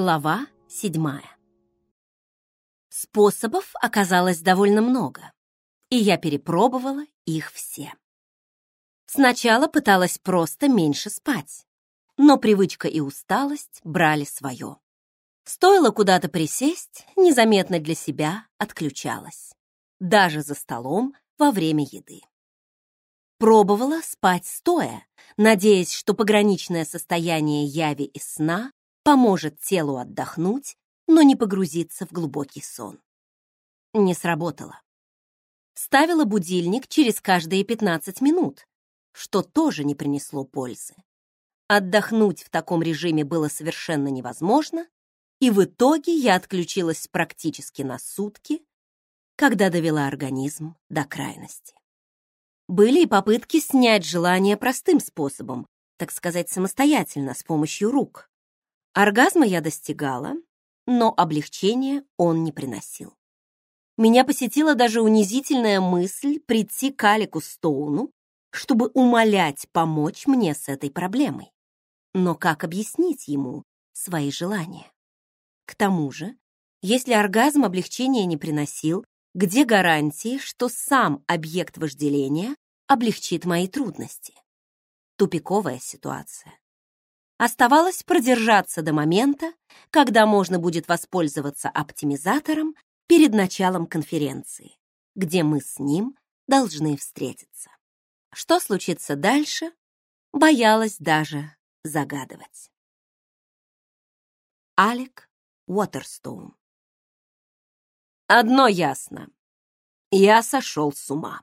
Глава седьмая. Способов оказалось довольно много, и я перепробовала их все. Сначала пыталась просто меньше спать, но привычка и усталость брали свое. Стоило куда-то присесть, незаметно для себя отключалась. Даже за столом во время еды. Пробовала спать стоя, надеясь, что пограничное состояние яви и сна поможет телу отдохнуть, но не погрузиться в глубокий сон. Не сработало. Ставила будильник через каждые 15 минут, что тоже не принесло пользы. Отдохнуть в таком режиме было совершенно невозможно, и в итоге я отключилась практически на сутки, когда довела организм до крайности. Были и попытки снять желание простым способом, так сказать, самостоятельно, с помощью рук. Оргазма я достигала, но облегчения он не приносил. Меня посетила даже унизительная мысль прийти к Алику Стоуну, чтобы умолять помочь мне с этой проблемой. Но как объяснить ему свои желания? К тому же, если оргазм облегчения не приносил, где гарантии, что сам объект вожделения облегчит мои трудности? Тупиковая ситуация. Оставалось продержаться до момента, когда можно будет воспользоваться оптимизатором перед началом конференции, где мы с ним должны встретиться. Что случится дальше, боялась даже загадывать. Алек Уотерстоун Одно ясно. Я сошел с ума.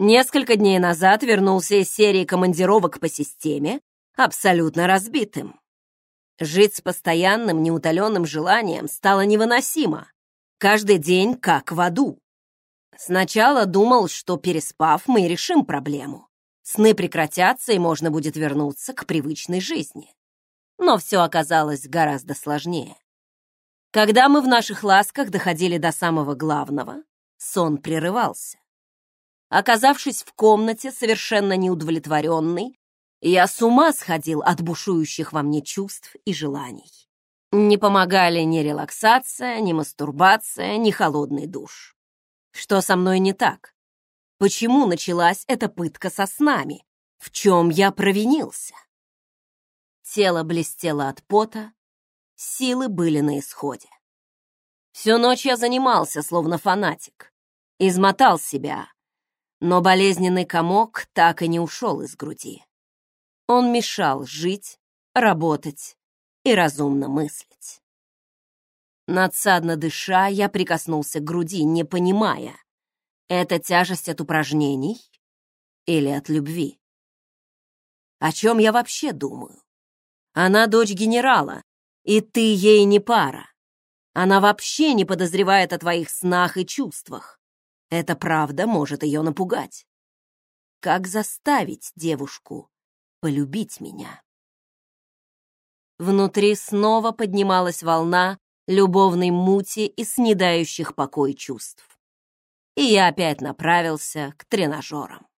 Несколько дней назад вернулся из серии командировок по системе, абсолютно разбитым. Жить с постоянным неутоленным желанием стало невыносимо. Каждый день как в аду. Сначала думал, что, переспав, мы решим проблему. Сны прекратятся, и можно будет вернуться к привычной жизни. Но все оказалось гораздо сложнее. Когда мы в наших ласках доходили до самого главного, сон прерывался. Оказавшись в комнате, совершенно неудовлетворенный, я с ума сходил от бушующих во мне чувств и желаний. Не помогали ни релаксация, ни мастурбация, ни холодный душ. Что со мной не так? Почему началась эта пытка со снами? В чем я провинился? Тело блестело от пота, силы были на исходе. Всю ночь я занимался, словно фанатик. Измотал себя, но болезненный комок так и не ушел из груди. Он мешал жить, работать и разумно мыслить. Надсадно дыша, я прикоснулся к груди, не понимая, это тяжесть от упражнений или от любви. О чем я вообще думаю? Она дочь генерала, и ты ей не пара. Она вообще не подозревает о твоих снах и чувствах. Это правда может ее напугать. Как заставить девушку полюбить меня. Внутри снова поднималась волна любовной мути и снедающих покой чувств. И я опять направился к тренажерам.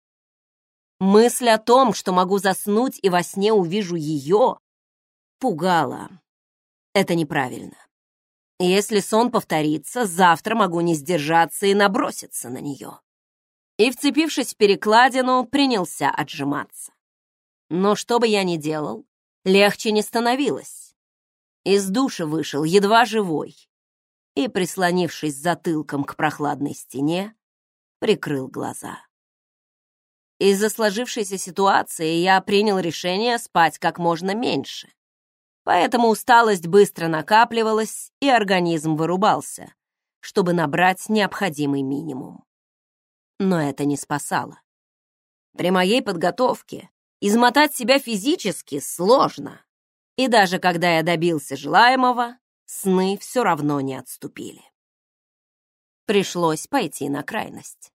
Мысль о том, что могу заснуть и во сне увижу ее, пугала. Это неправильно. Если сон повторится, завтра могу не сдержаться и наброситься на нее. И, вцепившись в перекладину, принялся отжиматься. Но что бы я ни делал, легче не становилось. Из душа вышел едва живой и, прислонившись затылком к прохладной стене, прикрыл глаза. Из-за сложившейся ситуации я принял решение спать как можно меньше. Поэтому усталость быстро накапливалась, и организм вырубался, чтобы набрать необходимый минимум. Но это не спасало. При моей подготовке Измотать себя физически сложно. И даже когда я добился желаемого, сны все равно не отступили. Пришлось пойти на крайность.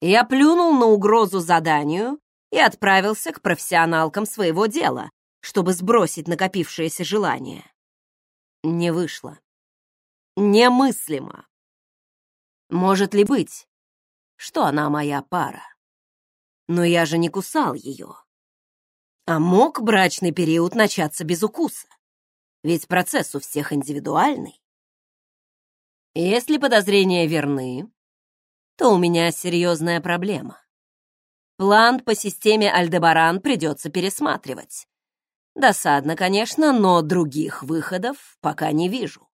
Я плюнул на угрозу заданию и отправился к профессионалкам своего дела, чтобы сбросить накопившееся желание. Не вышло. Немыслимо. Может ли быть, что она моя пара? Но я же не кусал ее. А мог брачный период начаться без укуса? Ведь процесс у всех индивидуальный. Если подозрения верны, то у меня серьезная проблема. План по системе Альдебаран придется пересматривать. Досадно, конечно, но других выходов пока не вижу.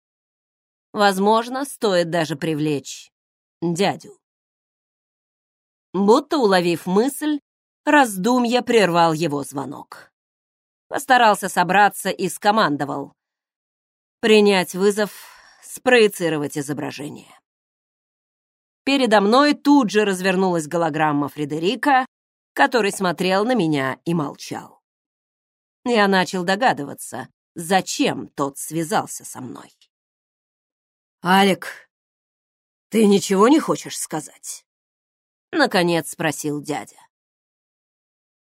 Возможно, стоит даже привлечь дядю. Будто уловив мысль, раздумья прервал его звонок. Постарался собраться и скомандовал. Принять вызов, спроецировать изображение. Передо мной тут же развернулась голограмма Фредерика, который смотрел на меня и молчал. Я начал догадываться, зачем тот связался со мной. «Алик, ты ничего не хочешь сказать?» Наконец спросил дядя.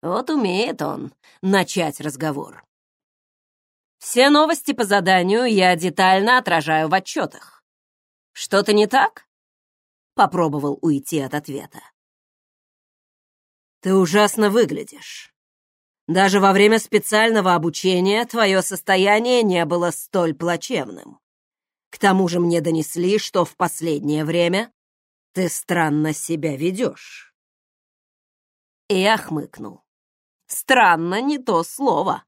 Вот умеет он начать разговор. Все новости по заданию я детально отражаю в отчетах. Что-то не так? Попробовал уйти от ответа. Ты ужасно выглядишь. Даже во время специального обучения твое состояние не было столь плачевным. К тому же мне донесли, что в последнее время ты странно себя ведешь. И я хмыкнул. Странно не то слово.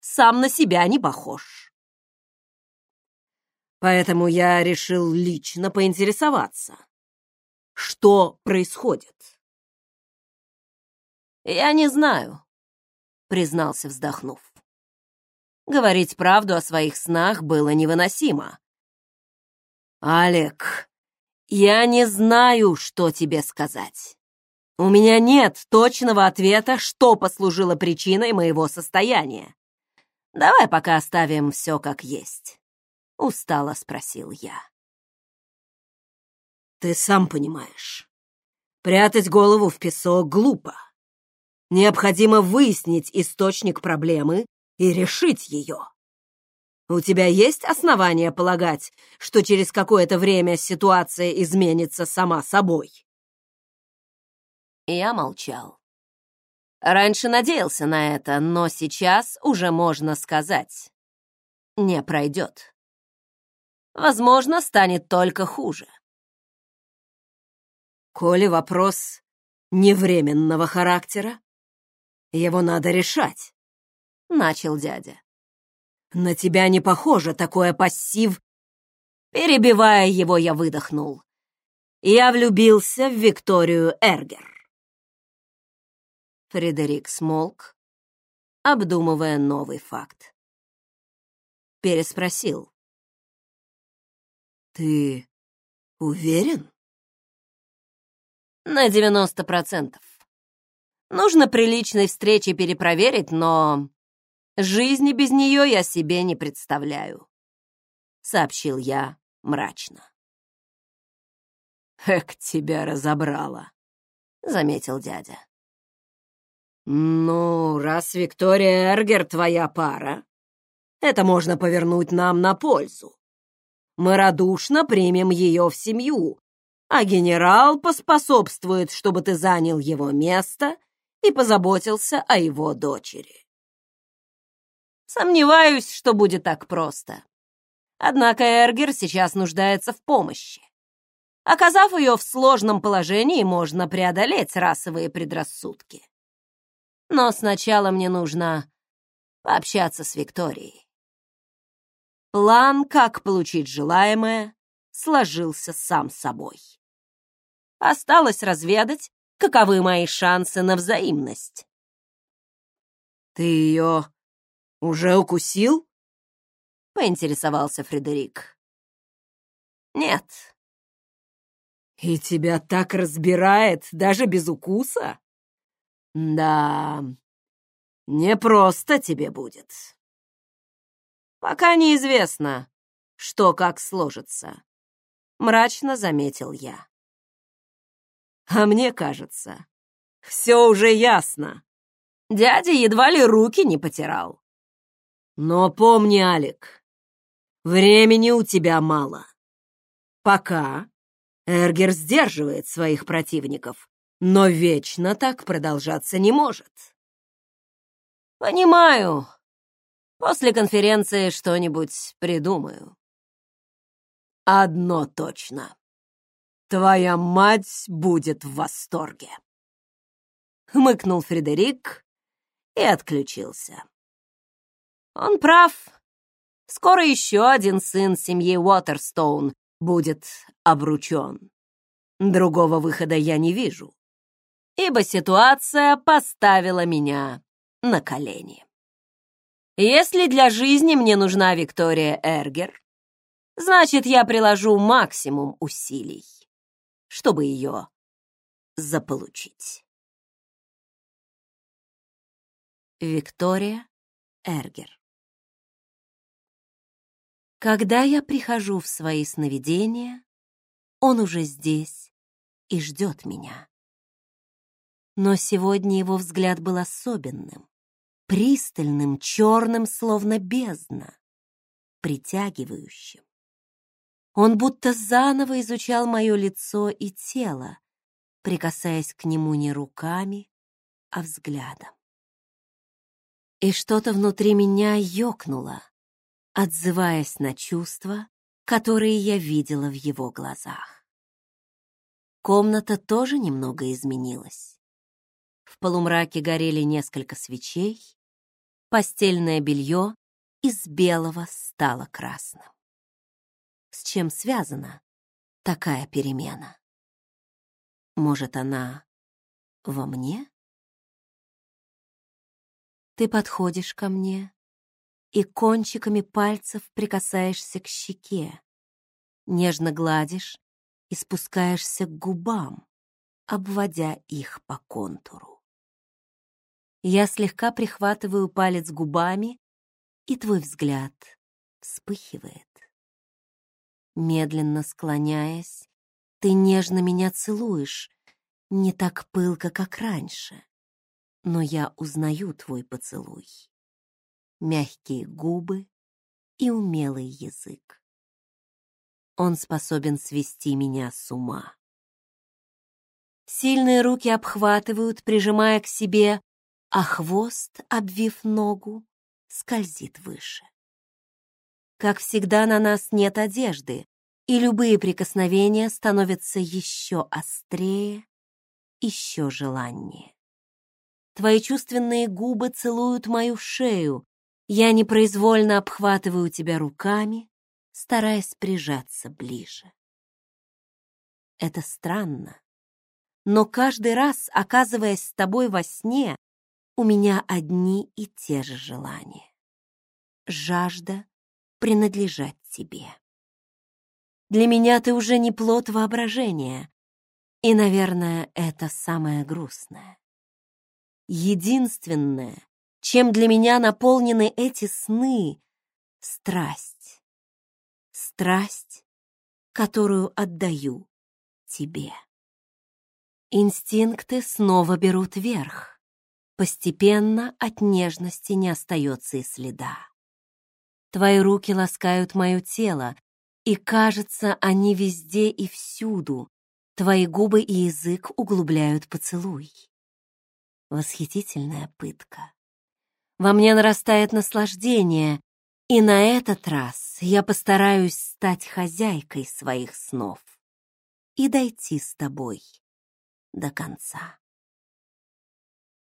Сам на себя не похож. Поэтому я решил лично поинтересоваться, что происходит. Я не знаю, признался, вздохнув. Говорить правду о своих снах было невыносимо. «Алек, я не знаю, что тебе сказать. У меня нет точного ответа, что послужило причиной моего состояния. Давай пока оставим все как есть», — устало спросил я. «Ты сам понимаешь, прятать голову в песок глупо. Необходимо выяснить источник проблемы и решить ее. У тебя есть основания полагать, что через какое-то время ситуация изменится сама собой?» Я молчал. Раньше надеялся на это, но сейчас уже можно сказать. Не пройдет. Возможно, станет только хуже. Коли вопрос невременного характера, его надо решать, — начал дядя. На тебя не похоже такое пассив. Перебивая его, я выдохнул. Я влюбился в Викторию Эргер. Фредерик смолк, обдумывая новый факт. Переспросил. «Ты уверен?» «На девяносто процентов. Нужно при личной встрече перепроверить, но Жизни без нее я себе не представляю», — сообщил я мрачно. «Эк, тебя разобрала», — заметил дядя. «Ну, раз Виктория Эргер твоя пара, это можно повернуть нам на пользу. Мы радушно примем ее в семью, а генерал поспособствует, чтобы ты занял его место и позаботился о его дочери. Сомневаюсь, что будет так просто. Однако Эргер сейчас нуждается в помощи. Оказав ее в сложном положении, можно преодолеть расовые предрассудки. Но сначала мне нужно пообщаться с Викторией. План, как получить желаемое, сложился сам собой. Осталось разведать, каковы мои шансы на взаимность. «Ты ее «Уже укусил?» — поинтересовался Фредерик. «Нет». «И тебя так разбирает, даже без укуса?» «Да, не просто тебе будет». «Пока неизвестно, что как сложится», — мрачно заметил я. «А мне кажется, все уже ясно». Дядя едва ли руки не потирал. Но помни, Алик, времени у тебя мало. Пока Эргер сдерживает своих противников, но вечно так продолжаться не может. Понимаю. После конференции что-нибудь придумаю. Одно точно. Твоя мать будет в восторге. Хмыкнул Фредерик и отключился. Он прав. Скоро еще один сын семьи Уотерстоун будет обручен. Другого выхода я не вижу, ибо ситуация поставила меня на колени. Если для жизни мне нужна Виктория Эргер, значит, я приложу максимум усилий, чтобы ее заполучить. Виктория Эргер Когда я прихожу в свои сновидения, он уже здесь и ждет меня. Но сегодня его взгляд был особенным, пристальным, черным, словно бездна, притягивающим. Он будто заново изучал мое лицо и тело, прикасаясь к нему не руками, а взглядом. И что-то внутри меня ёкнуло, отзываясь на чувства, которые я видела в его глазах. Комната тоже немного изменилась. В полумраке горели несколько свечей, постельное белье из белого стало красным. С чем связана такая перемена? Может, она во мне? Ты подходишь ко мне, и кончиками пальцев прикасаешься к щеке, нежно гладишь и спускаешься к губам, обводя их по контуру. Я слегка прихватываю палец губами, и твой взгляд вспыхивает. Медленно склоняясь, ты нежно меня целуешь, не так пылко, как раньше, но я узнаю твой поцелуй мягкие губы и умелый язык. Он способен свести меня с ума. Сильные руки обхватывают, прижимая к себе, а хвост, обвив ногу, скользит выше. Как всегда, на нас нет одежды, и любые прикосновения становятся еще острее, еще желаннее. Твои чувственные губы целуют мою шею, я непроизвольно обхватываю тебя руками, стараясь прижаться ближе. Это странно, но каждый раз, оказываясь с тобой во сне, у меня одни и те же желания. Жажда принадлежать тебе. Для меня ты уже не плод воображения, и, наверное, это самое грустное. Единственное, чем для меня наполнены эти сны. Страсть. Страсть, которую отдаю тебе. Инстинкты снова берут верх. Постепенно от нежности не остается и следа. Твои руки ласкают мое тело, и, кажется, они везде и всюду. Твои губы и язык углубляют поцелуй. Восхитительная пытка. Во мне нарастает наслаждение, и на этот раз я постараюсь стать хозяйкой своих снов и дойти с тобой до конца.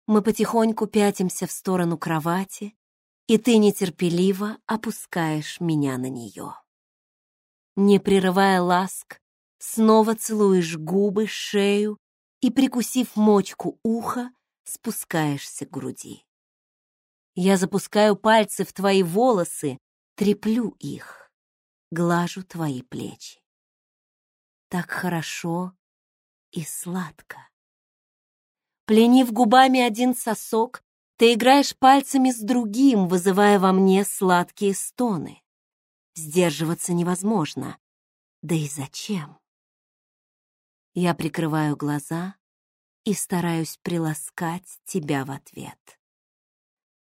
Мы потихоньку пятимся в сторону кровати, и ты нетерпеливо опускаешь меня на нее. Не прерывая ласк, снова целуешь губы, шею и, прикусив мочку уха, спускаешься к груди. Я запускаю пальцы в твои волосы, треплю их, глажу твои плечи. Так хорошо и сладко. Пленив губами один сосок, ты играешь пальцами с другим, вызывая во мне сладкие стоны. Сдерживаться невозможно. Да и зачем? Я прикрываю глаза и стараюсь приласкать тебя в ответ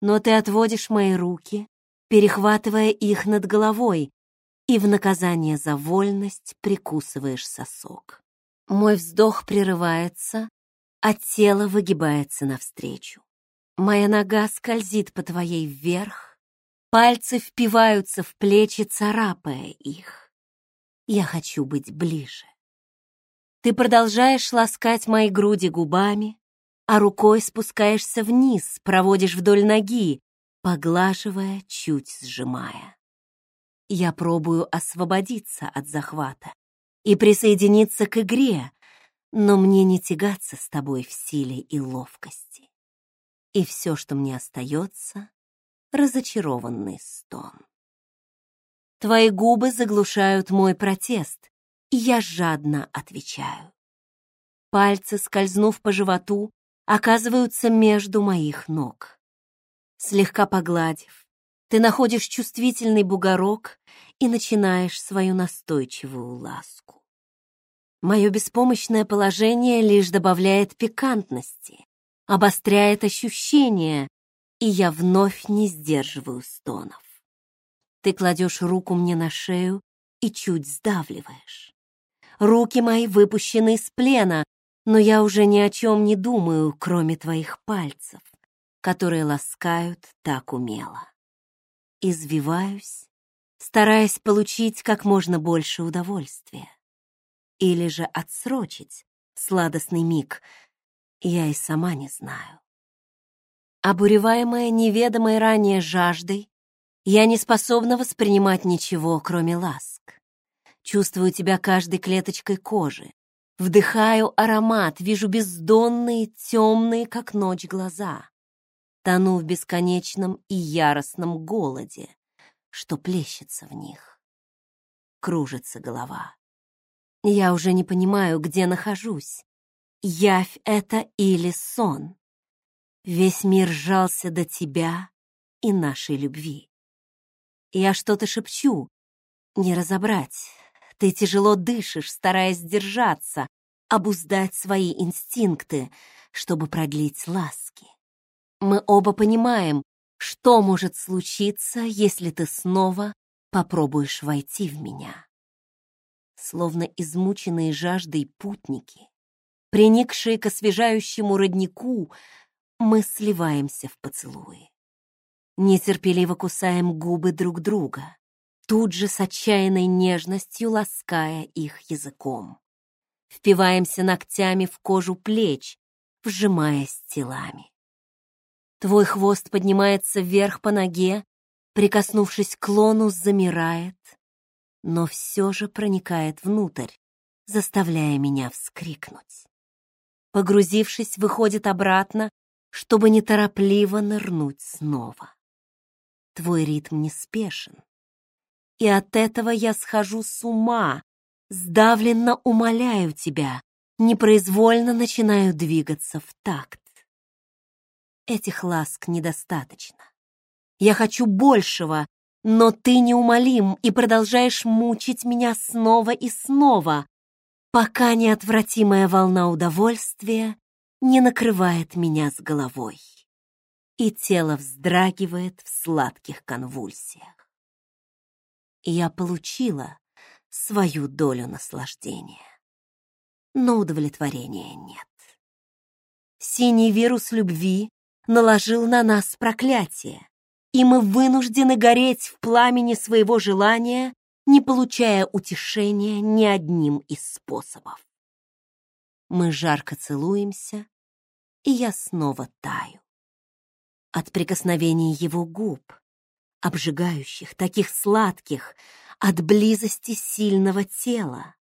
но ты отводишь мои руки, перехватывая их над головой, и в наказание за вольность прикусываешь сосок. Мой вздох прерывается, а тело выгибается навстречу. Моя нога скользит по твоей вверх, Пальцы впиваются в плечи, царапая их. Я хочу быть ближе. Ты продолжаешь ласкать мои груди губами, а рукой спускаешься вниз, проводишь вдоль ноги, поглаживая, чуть сжимая. Я пробую освободиться от захвата и присоединиться к игре, но мне не тягаться с тобой в силе и ловкости. И все, что мне остается, — разочарованный стон. Твои губы заглушают мой протест, и я жадно отвечаю. Пальцы, скользнув по животу, оказываются между моих ног. Слегка погладив, ты находишь чувствительный бугорок и начинаешь свою настойчивую ласку. Мое беспомощное положение лишь добавляет пикантности, обостряет ощущения, и я вновь не сдерживаю стонов. Ты кладешь руку мне на шею и чуть сдавливаешь. Руки мои выпущены из плена, но я уже ни о чем не думаю, кроме твоих пальцев, которые ласкают так умело. Извиваюсь, стараясь получить как можно больше удовольствия или же отсрочить сладостный миг, я и сама не знаю. Обуреваемая неведомой ранее жаждой, я не способна воспринимать ничего, кроме ласк. Чувствую тебя каждой клеточкой кожи, вдыхаю аромат, вижу бездонные, темные, как ночь, глаза. Тону в бесконечном и яростном голоде, что плещется в них. Кружится голова. Я уже не понимаю, где нахожусь. Явь это или сон? Весь мир сжался до тебя и нашей любви. Я что-то шепчу, не разобрать. Ты тяжело дышишь, стараясь держаться, обуздать свои инстинкты, чтобы продлить ласки. Мы оба понимаем, что может случиться, если ты снова попробуешь войти в меня словно измученные жаждой путники, приникшие к освежающему роднику, мы сливаемся в поцелуи. Нетерпеливо кусаем губы друг друга, тут же с отчаянной нежностью лаская их языком. Впиваемся ногтями в кожу плеч, вжимаясь телами. Твой хвост поднимается вверх по ноге, прикоснувшись к лону, замирает, но все же проникает внутрь, заставляя меня вскрикнуть. Погрузившись, выходит обратно, чтобы неторопливо нырнуть снова. Твой ритм неспешен, и от этого я схожу с ума, сдавленно умоляю тебя, непроизвольно начинаю двигаться в такт. Этих ласк недостаточно. Я хочу большего, но ты неумолим и продолжаешь мучить меня снова и снова, пока неотвратимая волна удовольствия не накрывает меня с головой, и тело вздрагивает в сладких конвульсиях. Я получила свою долю наслаждения, но удовлетворения нет. Синий вирус любви наложил на нас проклятие, и мы вынуждены гореть в пламени своего желания, не получая утешения ни одним из способов. Мы жарко целуемся, и я снова таю. От прикосновений его губ, обжигающих, таких сладких, от близости сильного тела,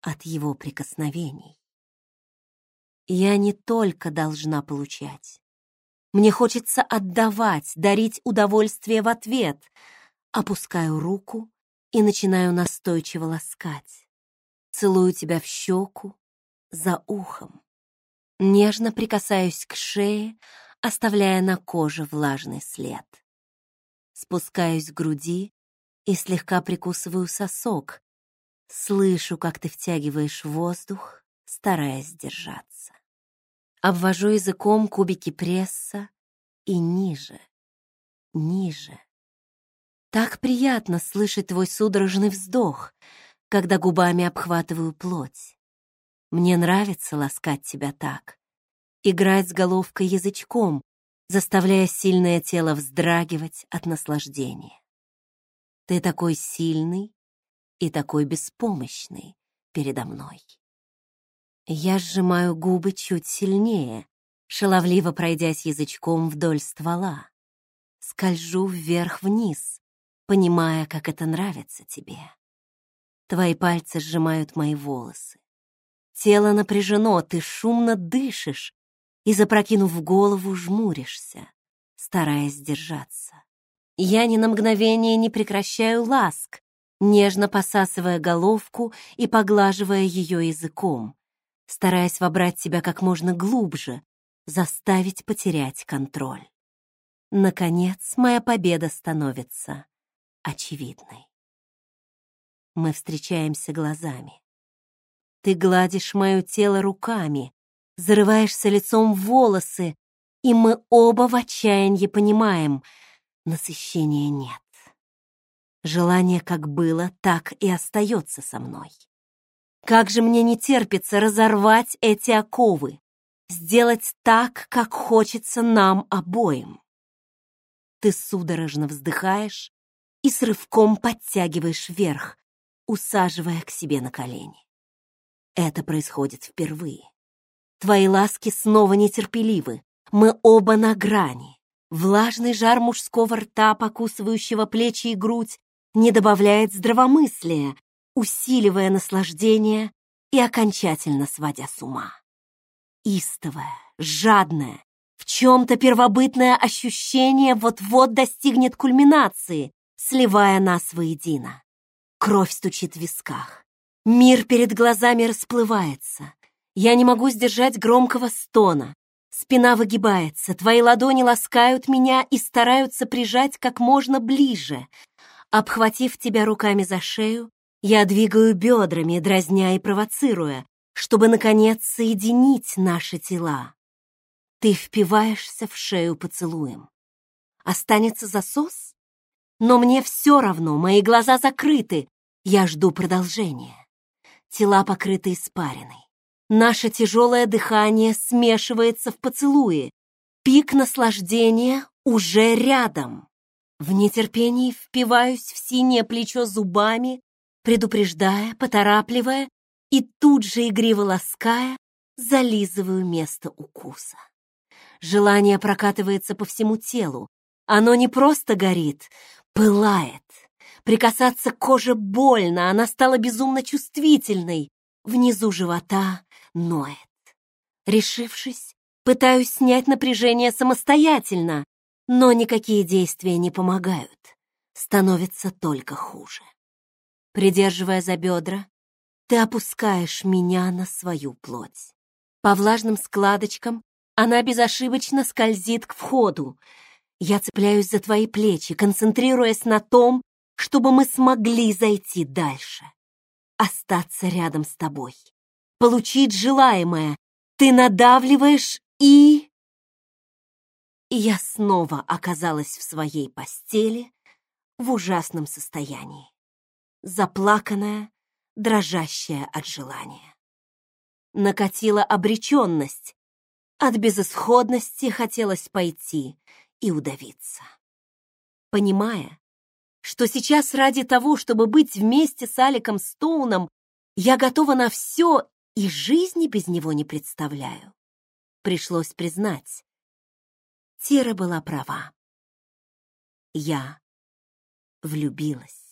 от его прикосновений. Я не только должна получать, мне хочется отдавать, дарить удовольствие в ответ. Опускаю руку и начинаю настойчиво ласкать. Целую тебя в щеку, за ухом. Нежно прикасаюсь к шее, оставляя на коже влажный след. Спускаюсь к груди и слегка прикусываю сосок. Слышу, как ты втягиваешь воздух, стараясь держаться. Обвожу языком кубики пресса и ниже, ниже. Так приятно слышать твой судорожный вздох, когда губами обхватываю плоть. Мне нравится ласкать тебя так, играть с головкой язычком, заставляя сильное тело вздрагивать от наслаждения. Ты такой сильный и такой беспомощный передо мной. Я сжимаю губы чуть сильнее, шаловливо пройдясь язычком вдоль ствола. Скольжу вверх-вниз, понимая, как это нравится тебе. Твои пальцы сжимают мои волосы. Тело напряжено, ты шумно дышишь и, запрокинув голову, жмуришься, стараясь держаться. Я ни на мгновение не прекращаю ласк, нежно посасывая головку и поглаживая ее языком, стараясь вобрать себя как можно глубже, заставить потерять контроль. Наконец, моя победа становится очевидной. Мы встречаемся глазами. Ты гладишь мое тело руками, зарываешься лицом в волосы, и мы оба в отчаянии понимаем, насыщения нет. Желание как было, так и остается со мной. Как же мне не терпится разорвать эти оковы, сделать так, как хочется нам обоим. Ты судорожно вздыхаешь и с рывком подтягиваешь вверх, усаживая к себе на колени. Это происходит впервые. Твои ласки снова нетерпеливы. Мы оба на грани. Влажный жар мужского рта, покусывающего плечи и грудь, не добавляет здравомыслия, усиливая наслаждение и окончательно сводя с ума. Истовое, жадное, в чем-то первобытное ощущение вот-вот достигнет кульминации, сливая нас воедино. Кровь стучит в висках. Мир перед глазами расплывается. Я не могу сдержать громкого стона. Спина выгибается, твои ладони ласкают меня и стараются прижать как можно ближе. Обхватив тебя руками за шею, я двигаю бедрами, дразня и провоцируя, чтобы, наконец, соединить наши тела. Ты впиваешься в шею поцелуем. Останется засос? Но мне все равно, мои глаза закрыты, я жду продолжения. Тела покрыты испариной. Наше тяжелое дыхание смешивается в поцелуе. Пик наслаждения уже рядом. В нетерпении впиваюсь в синее плечо зубами, предупреждая, поторапливая и тут же игриво лаская, зализываю место укуса. Желание прокатывается по всему телу. Оно не просто горит, пылает. Прикасаться к коже больно, она стала безумно чувствительной. Внизу живота ноет. Решившись, пытаюсь снять напряжение самостоятельно, но никакие действия не помогают. Становится только хуже. Придерживая за бедра, ты опускаешь меня на свою плоть. По влажным складочкам она безошибочно скользит к входу. Я цепляюсь за твои плечи, концентрируясь на том, чтобы мы смогли зайти дальше. Остаться рядом с тобой. Получить желаемое. Ты надавливаешь и... И я снова оказалась в своей постели в ужасном состоянии. Заплаканная, дрожащая от желания. Накатила обреченность. От безысходности хотелось пойти и удавиться. Понимая, что сейчас ради того, чтобы быть вместе с Аликом Стоуном, я готова на все и жизни без него не представляю. Пришлось признать, Тира была права. Я влюбилась.